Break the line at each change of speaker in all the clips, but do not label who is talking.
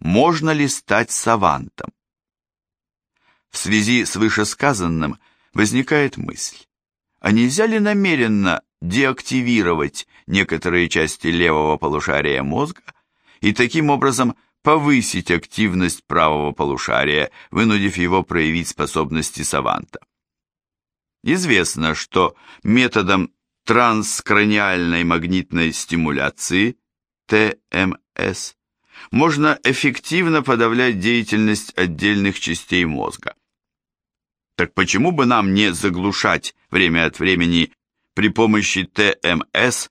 можно ли стать савантом. В связи с вышесказанным возникает мысль, а нельзя ли намеренно деактивировать некоторые части левого полушария мозга и таким образом повысить активность правого полушария, вынудив его проявить способности саванта. Известно, что методом транскраниальной магнитной стимуляции ТМС можно эффективно подавлять деятельность отдельных частей мозга. Так почему бы нам не заглушать время от времени при помощи ТМС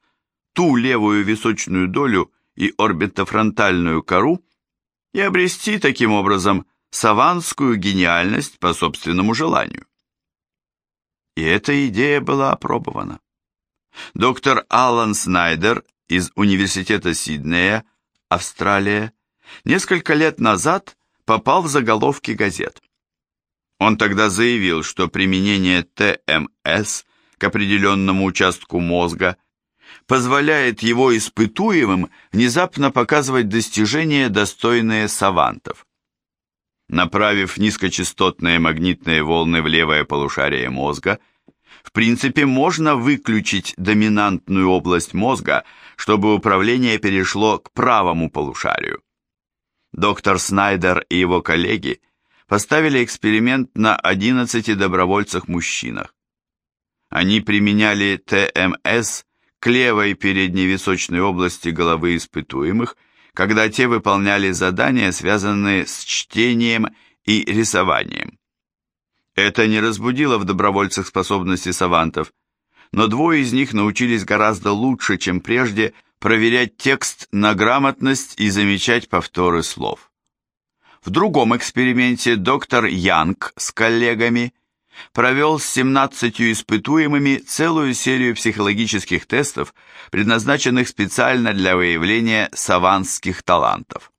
ту левую височную долю и орбитофронтальную кору и обрести таким образом саванскую гениальность по собственному желанию? И эта идея была опробована. Доктор Аллан Снайдер из Университета Сиднея, Австралия, несколько лет назад попал в заголовки газет. Он тогда заявил, что применение ТМС к определенному участку мозга позволяет его испытуемым внезапно показывать достижения, достойные савантов. Направив низкочастотные магнитные волны в левое полушарие мозга, в принципе можно выключить доминантную область мозга, чтобы управление перешло к правому полушарию. Доктор Снайдер и его коллеги поставили эксперимент на 11 добровольцах-мужчинах. Они применяли ТМС к левой передней височной области головы испытуемых, когда те выполняли задания, связанные с чтением и рисованием. Это не разбудило в добровольцах способности савантов, но двое из них научились гораздо лучше, чем прежде, проверять текст на грамотность и замечать повторы слов. В другом эксперименте доктор Янг с коллегами провел с 17 испытуемыми целую серию психологических тестов, предназначенных специально для выявления саванских талантов.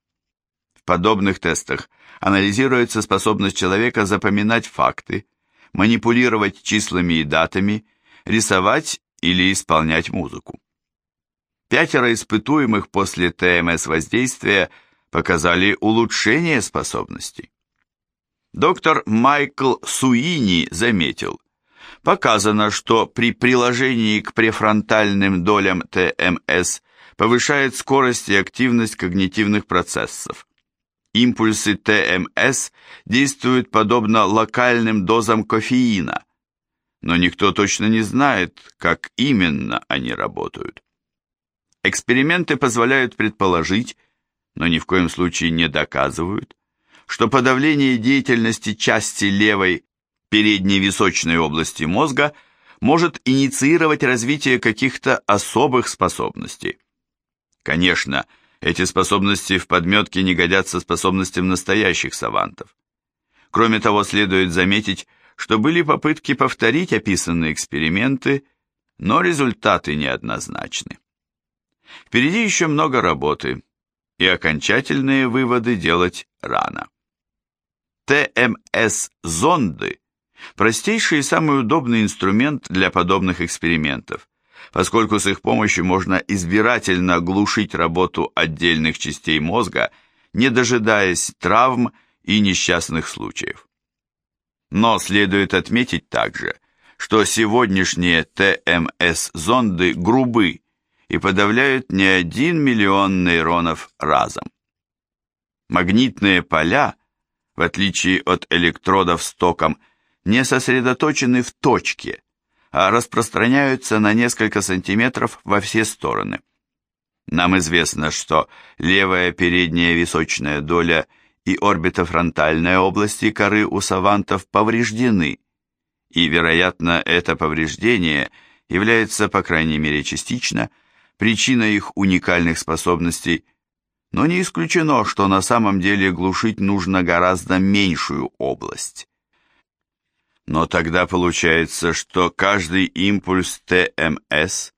В подобных тестах анализируется способность человека запоминать факты, манипулировать числами и датами, рисовать или исполнять музыку. Пятеро испытуемых после ТМС воздействия – показали улучшение способностей. Доктор Майкл Суини заметил, показано, что при приложении к префронтальным долям ТМС повышает скорость и активность когнитивных процессов. Импульсы ТМС действуют подобно локальным дозам кофеина, но никто точно не знает, как именно они работают. Эксперименты позволяют предположить, но ни в коем случае не доказывают, что подавление деятельности части левой передней височной области мозга может инициировать развитие каких-то особых способностей. Конечно, эти способности в подметке не годятся способностям настоящих савантов. Кроме того, следует заметить, что были попытки повторить описанные эксперименты, но результаты неоднозначны. Впереди еще много работы, и окончательные выводы делать рано. ТМС-зонды – простейший и самый удобный инструмент для подобных экспериментов, поскольку с их помощью можно избирательно глушить работу отдельных частей мозга, не дожидаясь травм и несчастных случаев. Но следует отметить также, что сегодняшние ТМС-зонды грубы и подавляют не один миллион нейронов разом. Магнитные поля, в отличие от электродов с током, не сосредоточены в точке, а распространяются на несколько сантиметров во все стороны. Нам известно, что левая передняя височная доля и орбитофронтальная области коры у савантов повреждены, и, вероятно, это повреждение является, по крайней мере частично, причина их уникальных способностей, но не исключено, что на самом деле глушить нужно гораздо меньшую область. Но тогда получается, что каждый импульс ТМС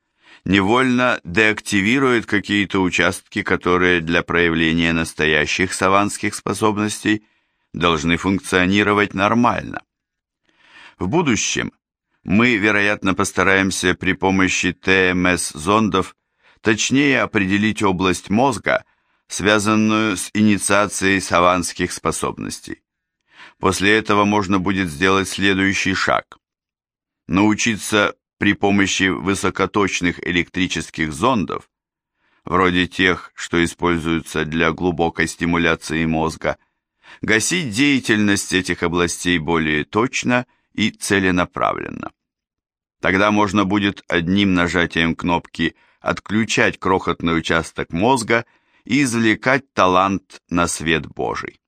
невольно деактивирует какие-то участки, которые для проявления настоящих саванских способностей должны функционировать нормально. В будущем мы, вероятно, постараемся при помощи ТМС-зондов точнее определить область мозга, связанную с инициацией саванских способностей. После этого можно будет сделать следующий шаг. Научиться при помощи высокоточных электрических зондов, вроде тех, что используются для глубокой стимуляции мозга, гасить деятельность этих областей более точно и целенаправленно. Тогда можно будет одним нажатием кнопки отключать крохотный участок мозга и извлекать талант на свет Божий.